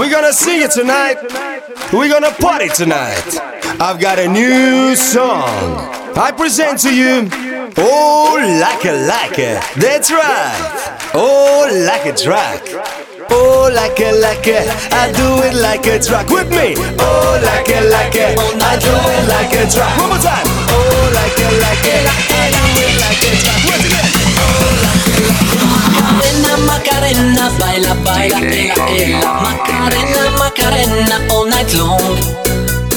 We're gonna sing it tonight. We're gonna party tonight. I've got a new song. I present to you. Oh, like a like a. That's right. Oh, like a track. Oh, like a like a. I do it like a track with me. Oh, like a like a. I do it like a track. One more time. Oh, like a like a. I do it like a track. Once again. Macarena, baila, baila, ela, ela. Macarena, Macarena, all night long.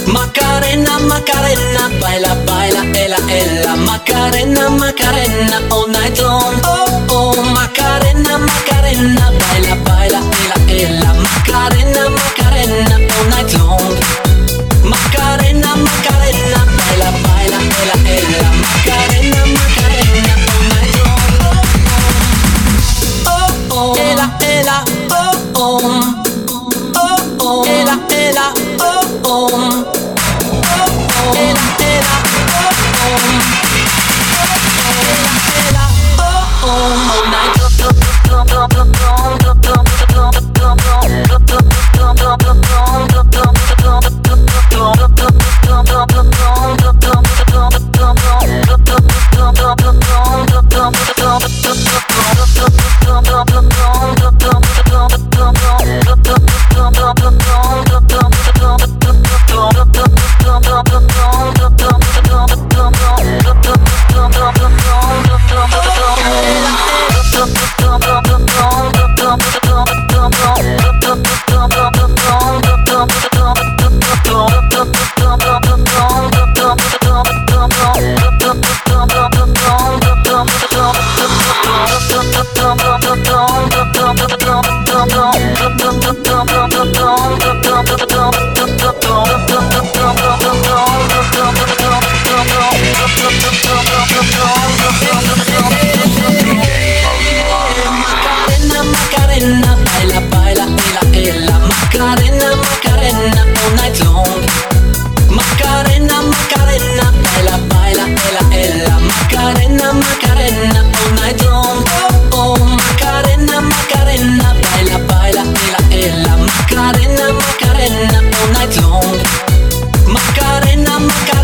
Macarena, Macarena, baila, baila, ela, ela. Macarena, Macarena, all night long. Oh, oh, Macarena, Macarena, baila, baila, ela, ela. Macarena, Macarena, all night long. Macarena all night long Oh, Macarena, Macarena Baila, baila, ella, ella. Macarena, Macarena all night long Macarena, Macarena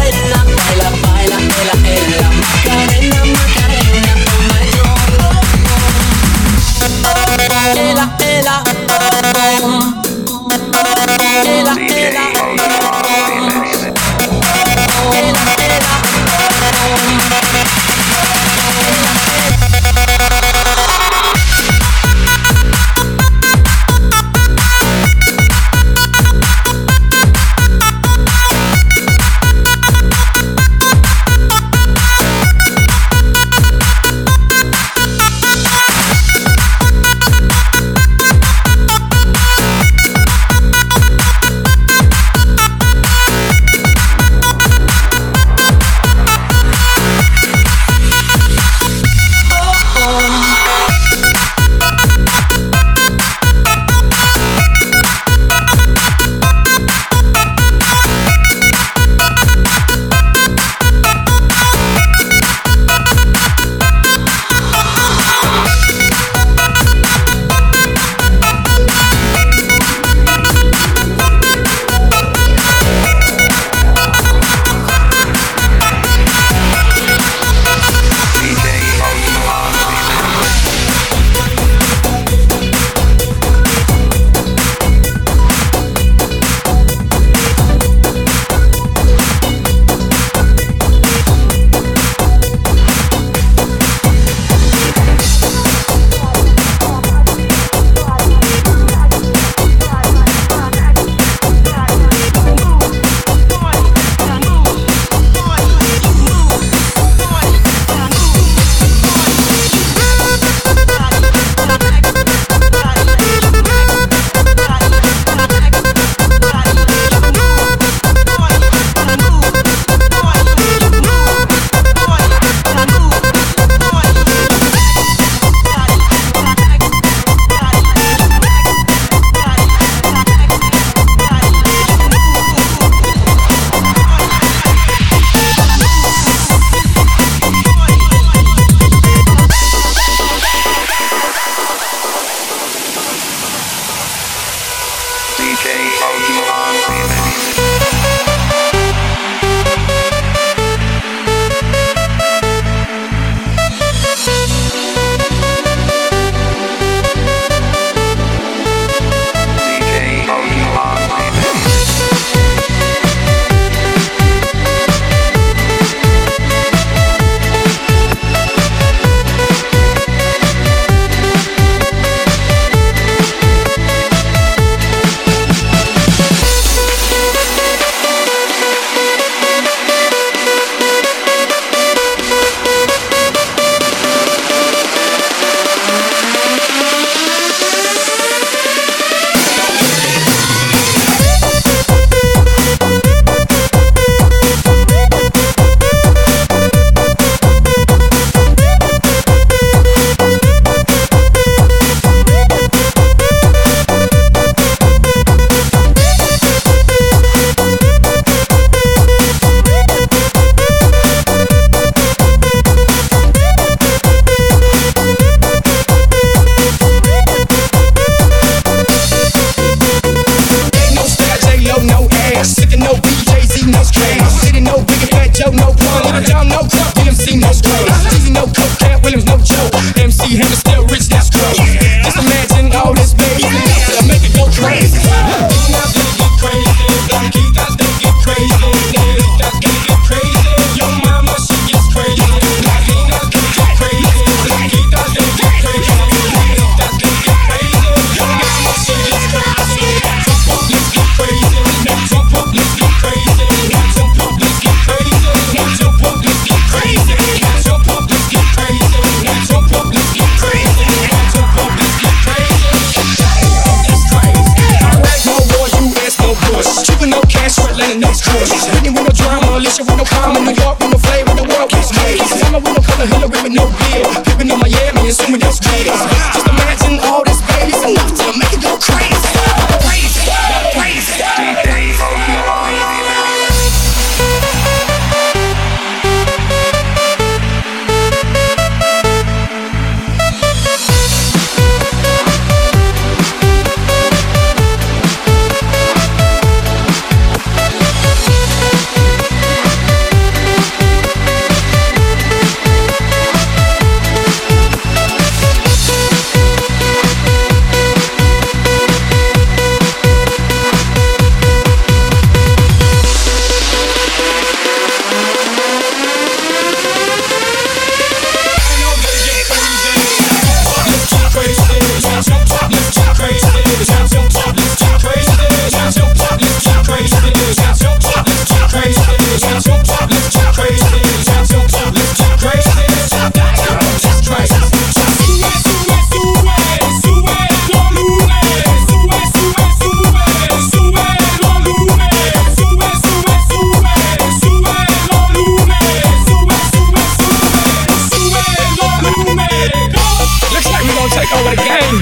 Oh, what a game!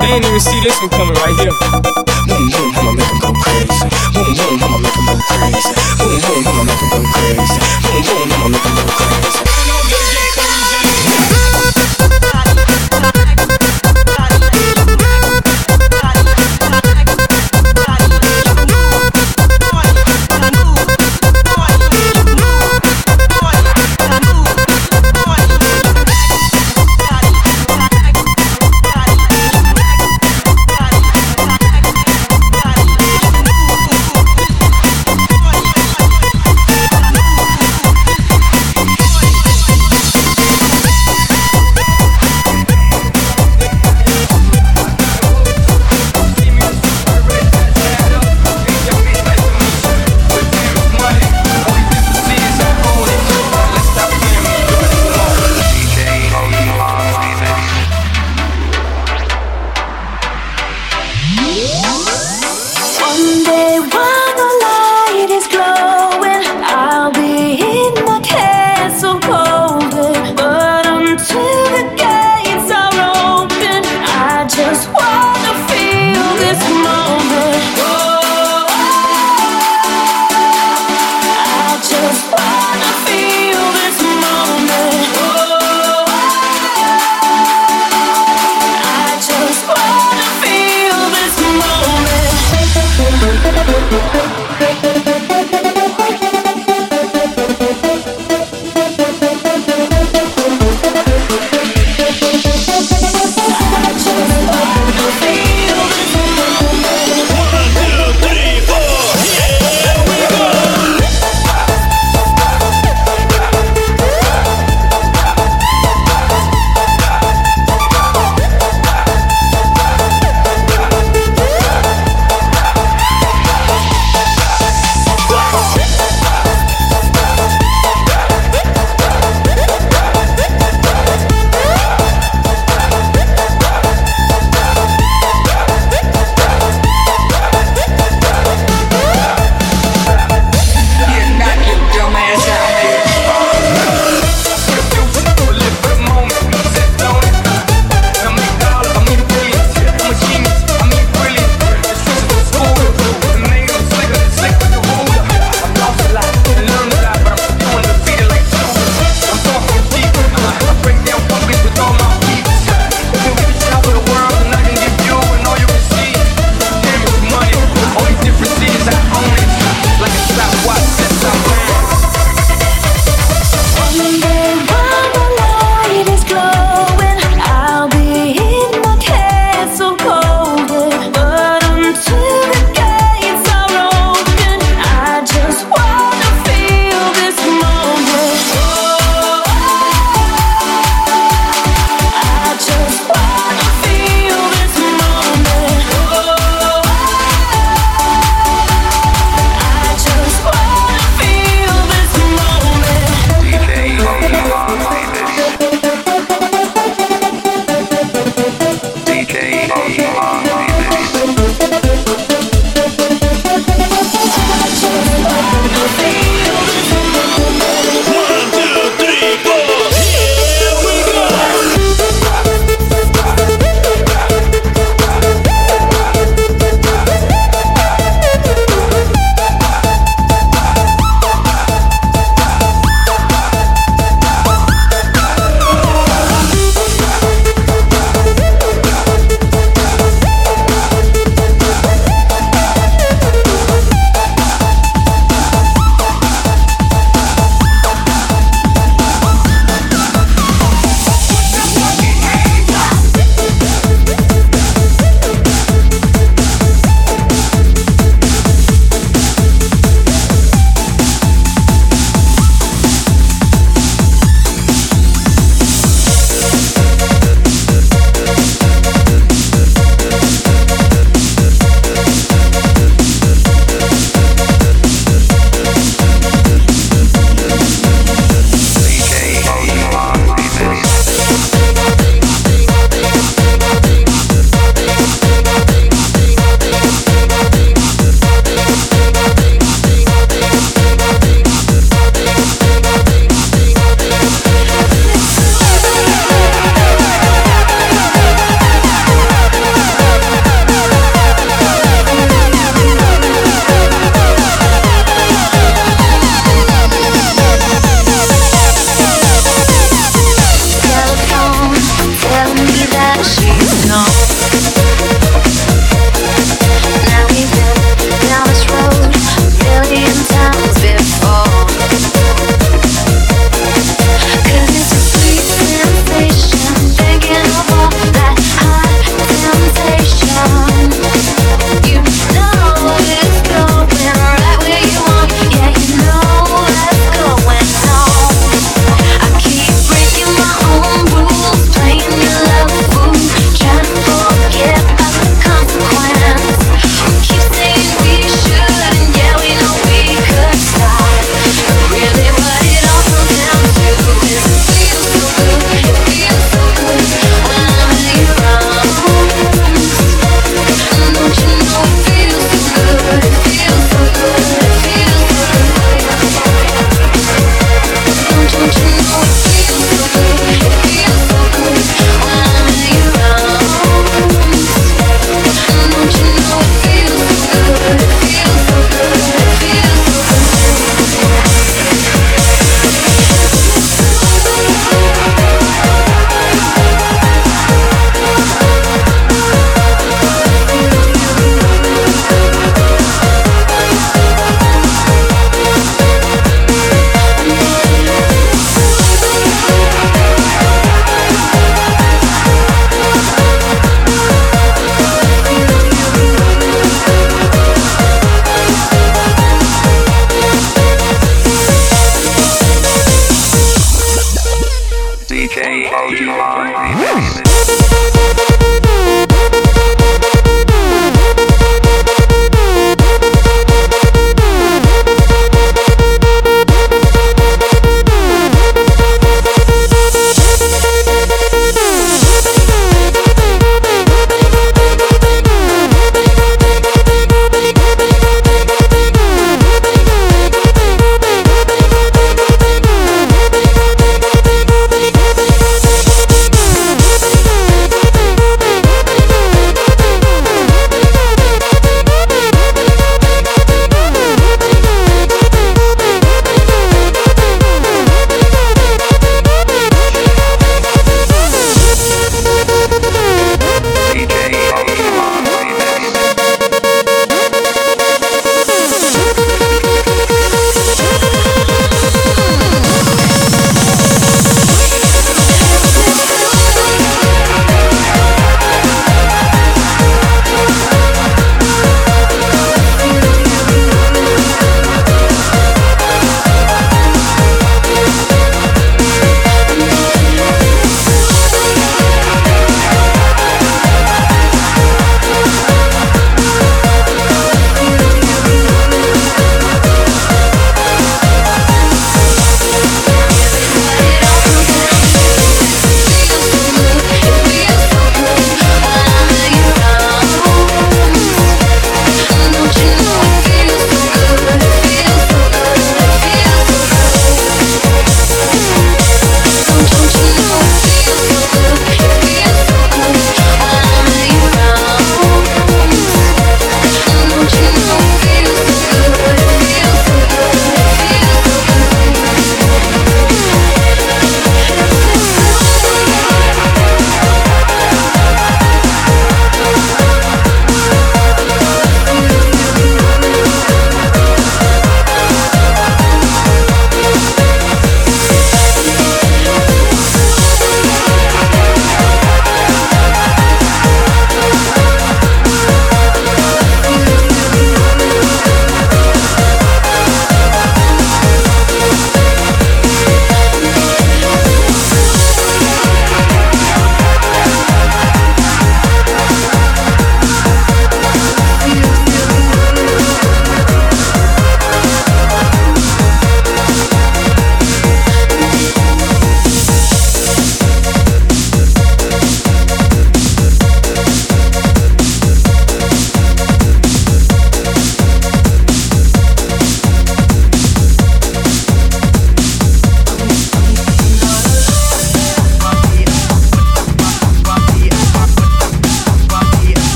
They ain't even see this one coming right here. Boom, boom, I'ma make them go crazy. Boom, boom, I'ma make them go crazy. Boom, boom, I'ma make them go crazy. Boom, boom, I'ma make them go crazy.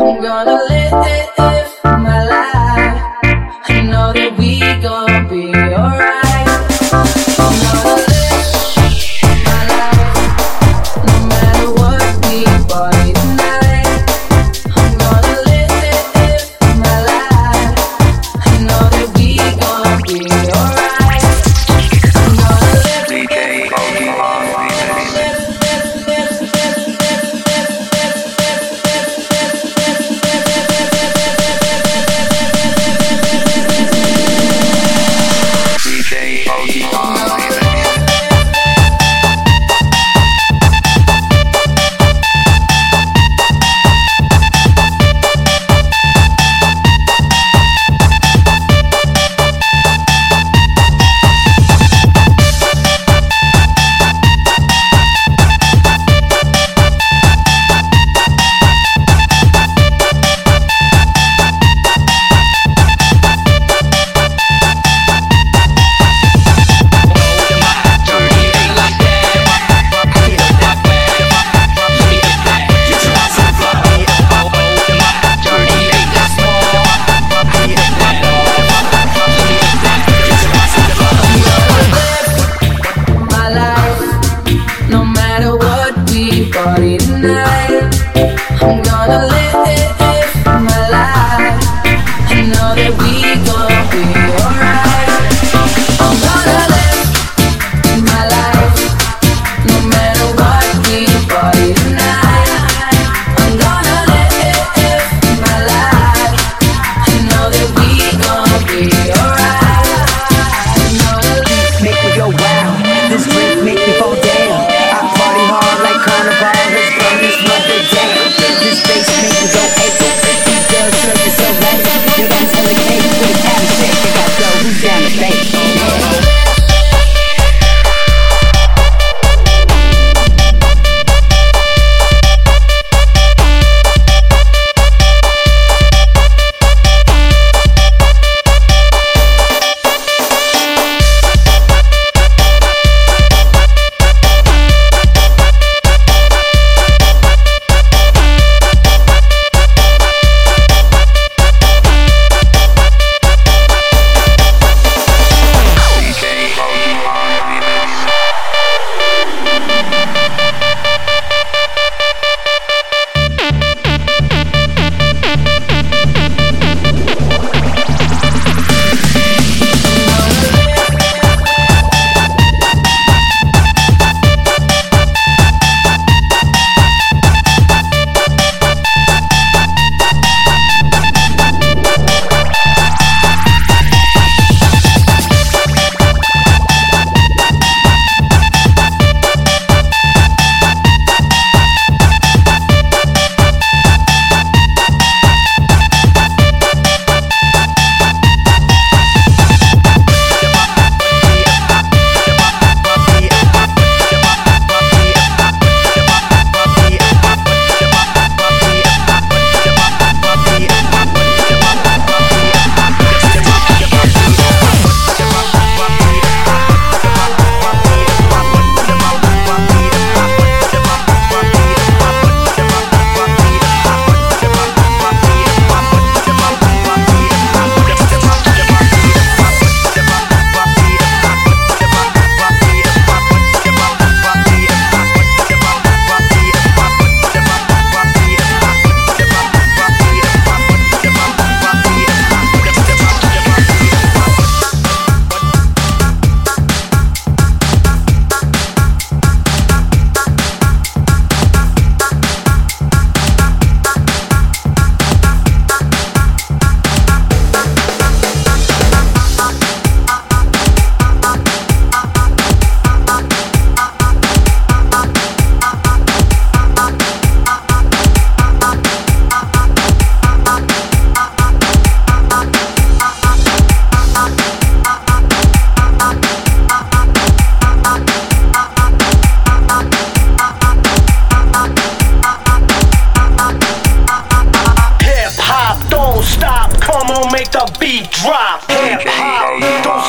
I'm gonna live Hip hop,